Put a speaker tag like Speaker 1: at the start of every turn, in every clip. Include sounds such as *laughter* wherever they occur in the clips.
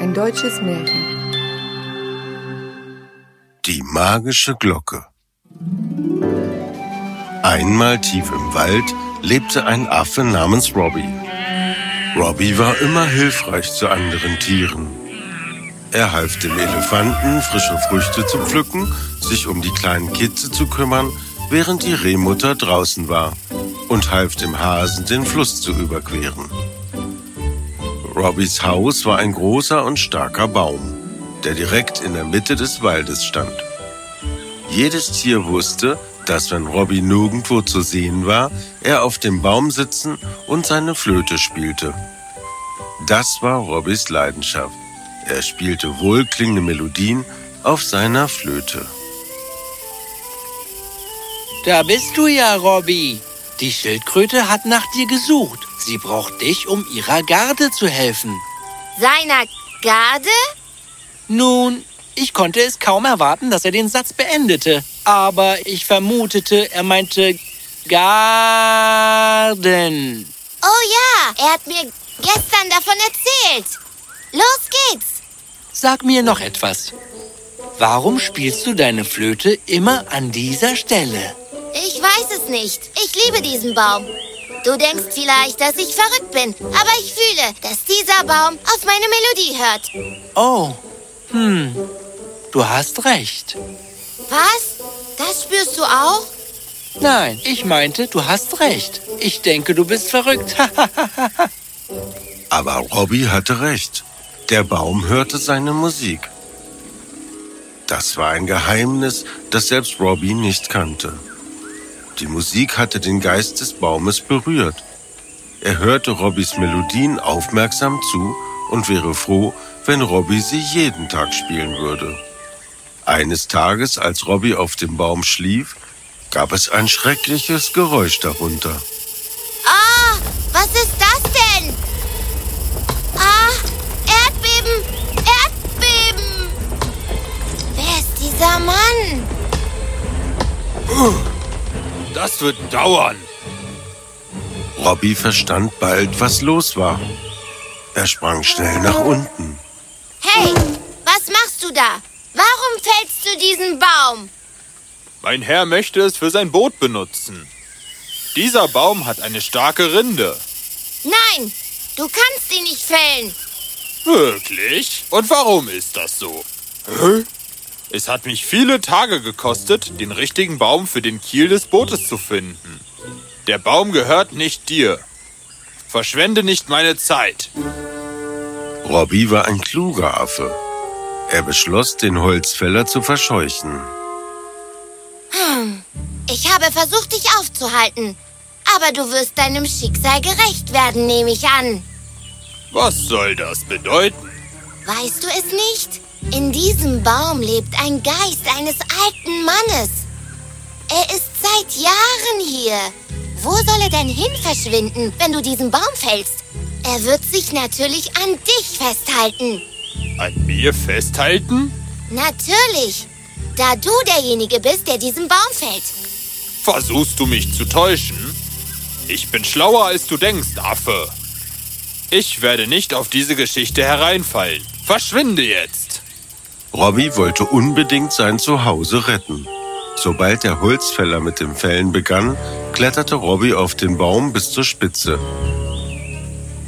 Speaker 1: Ein deutsches Märchen.
Speaker 2: Die magische Glocke. Einmal tief im Wald lebte ein Affe namens Robbie. Robbie war immer hilfreich zu anderen Tieren. Er half dem Elefanten, frische Früchte zu pflücken, sich um die kleinen Kitze zu kümmern, während die Rehmutter draußen war und half dem Hasen, den Fluss zu überqueren. Robbys Haus war ein großer und starker Baum, der direkt in der Mitte des Waldes stand. Jedes Tier wusste, dass wenn Robbie nirgendwo zu sehen war, er auf dem Baum sitzen und seine Flöte spielte. Das war Robbys Leidenschaft. Er spielte wohlklingende Melodien auf seiner Flöte.
Speaker 3: Da bist du ja, Robby. Die Schildkröte hat nach dir gesucht. Sie braucht dich, um ihrer Garde zu helfen.
Speaker 4: Seiner Garde?
Speaker 3: Nun, ich konnte es kaum erwarten, dass er den Satz beendete. Aber ich vermutete, er meinte Garden.
Speaker 4: Oh ja, er hat mir gestern davon erzählt. Los geht's.
Speaker 3: Sag mir noch etwas. Warum spielst du deine Flöte immer an dieser Stelle?
Speaker 4: Ich weiß es nicht. Ich liebe diesen Baum. Du denkst vielleicht, dass ich verrückt bin, aber ich fühle, dass dieser Baum auf meine Melodie hört.
Speaker 3: Oh, hm, du hast recht.
Speaker 4: Was? Das spürst du auch?
Speaker 3: Nein, ich meinte, du hast recht. Ich denke, du bist verrückt. *laughs*
Speaker 2: Aber Robbie hatte recht. Der Baum hörte seine Musik. Das war ein Geheimnis, das selbst Robbie nicht kannte. Die Musik hatte den Geist des Baumes berührt. Er hörte Robbies Melodien aufmerksam zu und wäre froh, wenn Robbie sie jeden Tag spielen würde. Eines Tages, als Robbie auf dem Baum schlief, gab es ein schreckliches Geräusch darunter.
Speaker 4: Ah, was ist das denn? Ah, Erdbeben! Erdbeben! Wer ist dieser Mann?
Speaker 5: Das wird dauern.
Speaker 2: Robbie verstand bald, was los war. Er sprang schnell nach unten.
Speaker 4: Hey, was machst du da? Warum fällst du diesen Baum?
Speaker 5: Mein Herr möchte es für sein Boot benutzen. Dieser Baum hat eine starke Rinde.
Speaker 4: Nein, du kannst ihn nicht fällen.
Speaker 5: Wirklich? Und warum ist das so? Hä? Es hat mich viele Tage gekostet, den richtigen Baum für den Kiel des Bootes zu finden. Der Baum gehört nicht dir. Verschwende nicht meine Zeit.
Speaker 2: Robbie war ein kluger Affe. Er beschloss, den Holzfäller zu verscheuchen.
Speaker 4: Ich habe versucht, dich aufzuhalten. Aber du wirst deinem Schicksal gerecht werden, nehme ich an.
Speaker 5: Was soll das bedeuten?
Speaker 4: Weißt du es nicht? In diesem Baum lebt ein Geist eines alten Mannes. Er ist seit Jahren hier. Wo soll er denn hin verschwinden, wenn du diesen Baum fällst? Er wird sich natürlich an dich festhalten.
Speaker 5: An mir festhalten?
Speaker 4: Natürlich. Da du derjenige bist, der diesen Baum fällt.
Speaker 5: Versuchst du mich zu täuschen? Ich bin schlauer, als du denkst, Affe. Ich werde nicht auf diese Geschichte hereinfallen. Verschwinde jetzt!
Speaker 2: Robbie wollte unbedingt sein Zuhause retten. Sobald der Holzfäller mit dem Fällen begann, kletterte Robbie auf den Baum bis zur Spitze.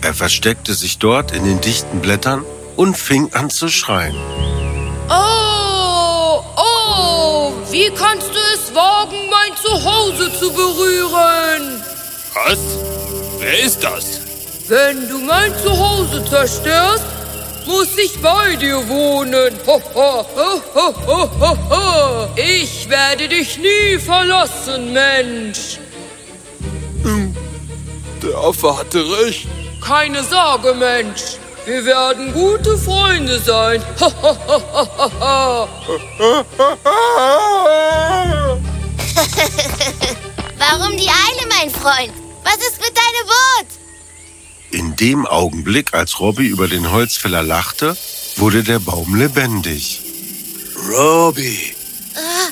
Speaker 2: Er versteckte sich dort in den dichten Blättern und fing an zu schreien.
Speaker 6: Oh, oh, wie kannst du es wagen, mein Zuhause zu berühren?
Speaker 5: Was? Wer ist das?
Speaker 6: Wenn du mein Zuhause zerstörst, muss ich bei dir wohnen. Ho, ho, ho, ho, ho, ho, ho. Ich werde dich nie verlassen, Mensch.
Speaker 5: Der Affe hatte recht.
Speaker 6: Keine Sorge, Mensch. Wir werden gute Freunde sein. *laughs*
Speaker 4: Warum die Eile, mein Freund? Was ist mit deinem Boot?
Speaker 2: In dem Augenblick, als Robbie über den Holzfäller lachte, wurde der Baum lebendig.
Speaker 5: Robbie.
Speaker 4: Ah,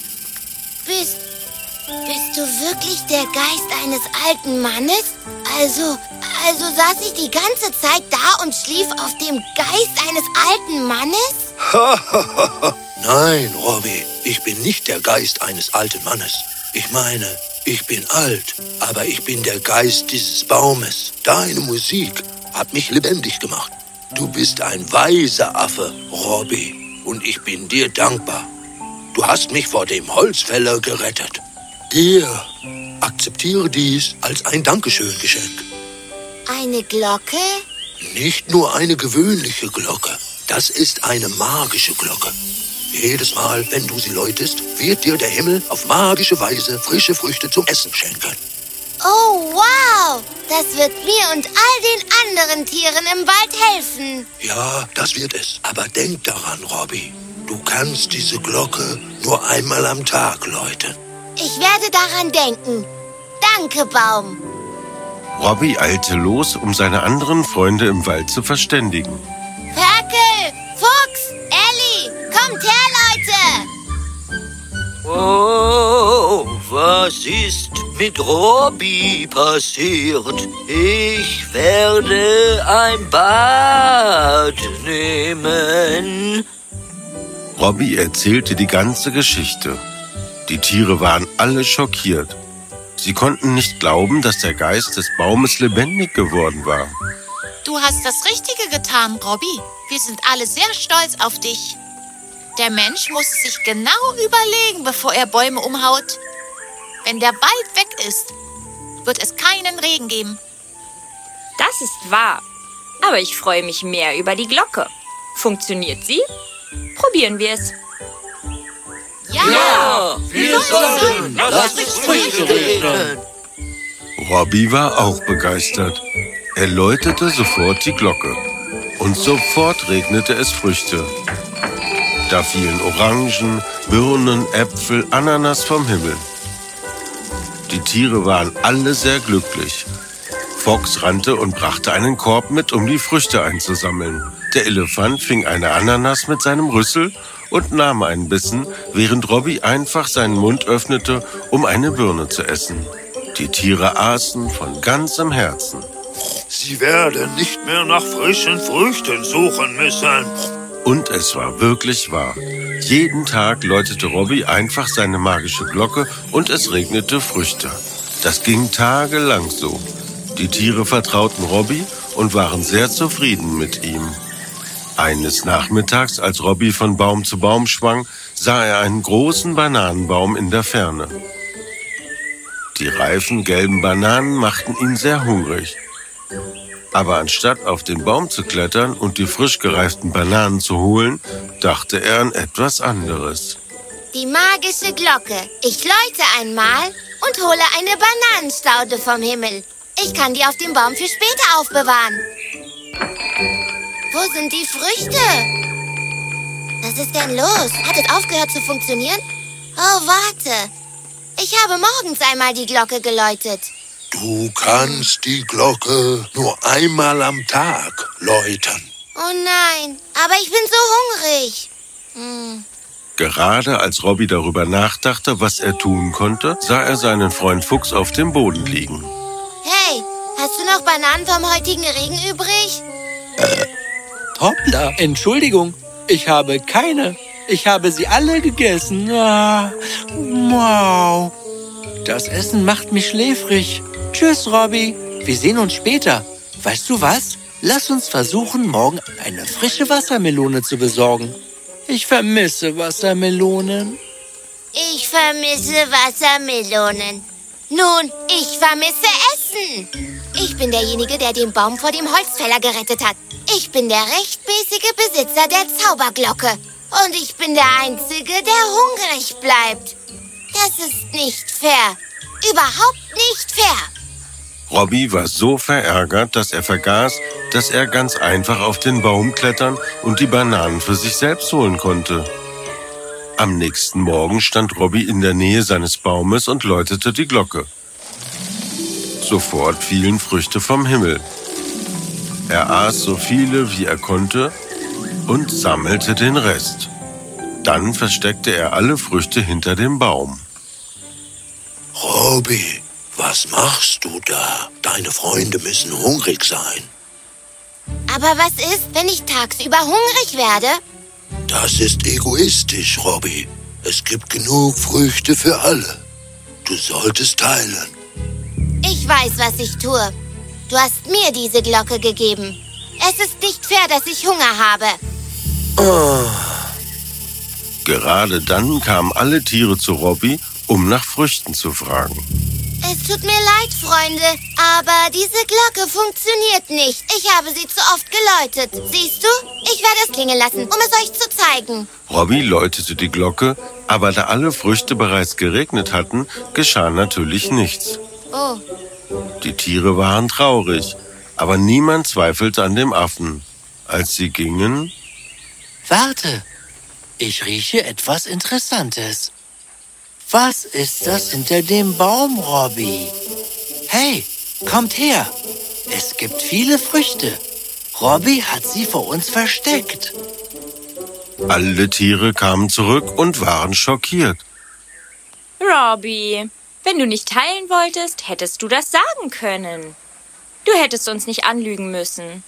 Speaker 4: bist, bist du wirklich der Geist eines alten Mannes? Also, Also saß ich die ganze Zeit da und schlief auf dem Geist eines alten Mannes? *laughs*
Speaker 1: Nein, Robby, ich bin nicht der Geist eines alten Mannes. Ich meine, ich bin alt, aber ich bin der Geist dieses Baumes. Deine Musik hat mich lebendig gemacht. Du bist ein weiser Affe, Robby, und ich bin dir dankbar. Du hast mich vor dem Holzfäller gerettet. Dir akzeptiere dies als ein Dankeschön-Geschenk.
Speaker 4: Eine Glocke?
Speaker 1: Nicht nur eine gewöhnliche Glocke. Das ist eine magische Glocke. Jedes Mal, wenn du sie läutest, wird dir der Himmel auf magische Weise frische Früchte zum Essen schenken.
Speaker 4: Oh, wow! Das wird mir und all den anderen Tieren im Wald helfen.
Speaker 1: Ja, das wird es. Aber denk daran, Robby. Du kannst diese Glocke nur einmal am Tag läuten.
Speaker 4: Ich werde daran denken. Danke, Baum.
Speaker 2: Robby eilte los, um seine anderen Freunde im Wald zu verständigen.
Speaker 4: Ferkel, Fuchs, Leute!
Speaker 1: Oh, was ist mit Robby passiert? Ich werde ein Bad nehmen.
Speaker 2: Robby erzählte die ganze Geschichte. Die Tiere waren alle schockiert. Sie konnten nicht glauben, dass der Geist des Baumes lebendig geworden war.
Speaker 7: Du hast das Richtige getan, Robby. Wir sind alle sehr stolz auf dich. Der Mensch muss es sich genau überlegen, bevor er Bäume umhaut. Wenn der Wald weg ist, wird es keinen Regen geben.
Speaker 8: Das ist wahr. Aber ich freue mich mehr über die Glocke. Funktioniert sie? Probieren wir es.
Speaker 7: Ja!
Speaker 1: wir sollen. Lass uns Früchte regnen.
Speaker 2: Robby war auch begeistert. Er läutete sofort die Glocke. Und sofort regnete es Früchte. Da fielen Orangen, Birnen, Äpfel, Ananas vom Himmel. Die Tiere waren alle sehr glücklich. Fox rannte und brachte einen Korb mit, um die Früchte einzusammeln. Der Elefant fing eine Ananas mit seinem Rüssel und nahm einen Bissen, während Robby einfach seinen Mund öffnete, um eine Birne zu essen. Die Tiere aßen von ganzem Herzen.
Speaker 1: Sie werden nicht mehr nach frischen Früchten suchen müssen.
Speaker 2: Und es war wirklich wahr. Jeden Tag läutete Robby einfach seine magische Glocke und es regnete Früchte. Das ging tagelang so. Die Tiere vertrauten Robby und waren sehr zufrieden mit ihm. Eines Nachmittags, als Robby von Baum zu Baum schwang, sah er einen großen Bananenbaum in der Ferne. Die reifen gelben Bananen machten ihn sehr hungrig. Aber anstatt auf den Baum zu klettern und die frisch gereiften Bananen zu holen, dachte er an etwas anderes.
Speaker 4: Die magische Glocke. Ich läute einmal und hole eine Bananenstaude vom Himmel. Ich kann die auf dem Baum für später aufbewahren. Wo sind die Früchte? Was ist denn los? Hat es aufgehört zu funktionieren? Oh, warte. Ich habe morgens einmal die Glocke geläutet.
Speaker 1: Du kannst die Glocke nur einmal am Tag läuten.
Speaker 4: Oh nein, aber ich bin so hungrig. Hm.
Speaker 2: Gerade als Robby darüber nachdachte, was er tun konnte, sah er seinen Freund Fuchs auf dem Boden liegen.
Speaker 4: Hey, hast du noch Bananen vom heutigen Regen übrig?
Speaker 3: Hoppla, Entschuldigung, ich habe keine. Ich habe sie alle gegessen. Ah, wow. Das Essen macht mich schläfrig. Tschüss, Robby. Wir sehen uns später. Weißt du was? Lass uns versuchen, morgen eine frische Wassermelone zu besorgen. Ich vermisse Wassermelonen.
Speaker 4: Ich vermisse Wassermelonen. Nun, ich vermisse Essen. Ich bin derjenige, der den Baum vor dem Holzfäller gerettet hat. Ich bin der rechtmäßige Besitzer der Zauberglocke. Und ich bin der Einzige, der hungrig bleibt. Das ist nicht fair. Überhaupt nicht fair.
Speaker 2: Robby war so verärgert, dass er vergaß, dass er ganz einfach auf den Baum klettern und die Bananen für sich selbst holen konnte. Am nächsten Morgen stand Robby in der Nähe seines Baumes und läutete die Glocke. Sofort fielen Früchte vom Himmel. Er aß so viele, wie er konnte und sammelte den Rest. Dann versteckte er alle Früchte hinter dem Baum.
Speaker 1: Robby, Was machst du da? Deine Freunde müssen hungrig sein.
Speaker 4: Aber was ist, wenn ich tagsüber hungrig werde?
Speaker 1: Das ist egoistisch, Robby. Es gibt genug Früchte für alle. Du solltest teilen.
Speaker 4: Ich weiß, was ich tue. Du hast mir diese Glocke gegeben. Es ist nicht fair, dass ich Hunger habe.
Speaker 2: Gerade dann kamen alle Tiere zu Robby, um nach Früchten zu fragen.
Speaker 4: Es tut mir leid, Freunde, aber diese Glocke funktioniert nicht. Ich habe sie zu oft geläutet. Siehst du? Ich werde es klingeln lassen, um es euch zu zeigen.
Speaker 2: Robby läutete die Glocke, aber da alle Früchte bereits geregnet hatten, geschah natürlich nichts.
Speaker 4: Oh,
Speaker 2: Die Tiere waren traurig, aber niemand zweifelte an dem Affen. Als sie gingen,
Speaker 3: Warte, ich rieche etwas Interessantes. Was ist das hinter dem Baum, Robby? Hey, kommt her. Es gibt viele Früchte. Robby hat sie vor uns versteckt.
Speaker 2: alle Tiere kamen zurück und waren schockiert.
Speaker 8: Robbie, wenn du nicht teilen wolltest, hättest du das sagen können. Du hättest uns nicht anlügen müssen.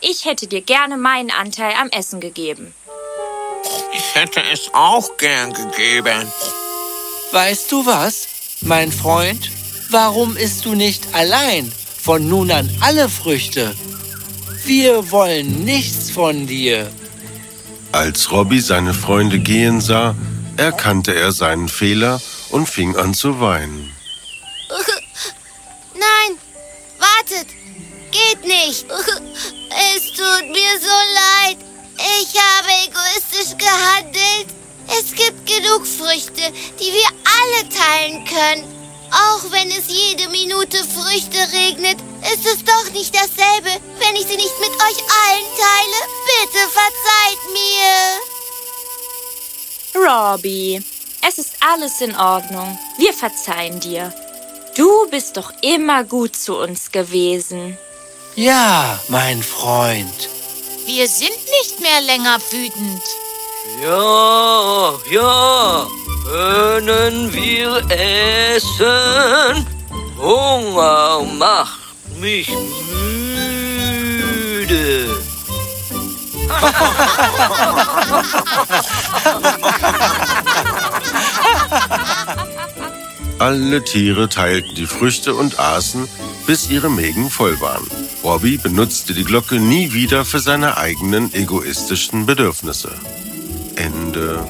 Speaker 8: Ich hätte dir gerne meinen Anteil am Essen gegeben.
Speaker 9: Ich hätte es auch gern gegeben.
Speaker 3: Weißt du was, mein Freund? Warum isst du nicht allein von nun an alle Früchte? Wir wollen nichts von dir.
Speaker 2: Als Robby seine Freunde gehen sah, erkannte er seinen Fehler und fing an zu weinen. *laughs*
Speaker 4: nein, wartet. Geht nicht. *laughs* Es tut mir so leid. Ich habe Früchte, die wir alle teilen können. Auch wenn es jede Minute Früchte regnet, ist es doch nicht dasselbe, wenn ich sie nicht mit euch allen teile. Bitte verzeiht mir.
Speaker 8: Robbie, es ist alles in Ordnung. Wir verzeihen dir. Du bist doch immer gut zu uns gewesen.
Speaker 3: Ja, mein Freund.
Speaker 7: Wir sind nicht mehr länger wütend.
Speaker 10: Ja, ja, können wir essen? Hunger macht mich müde.
Speaker 2: Alle Tiere teilten die Früchte und aßen, bis ihre Mägen voll waren. Robby benutzte die Glocke nie wieder für seine eigenen egoistischen Bedürfnisse. Ende.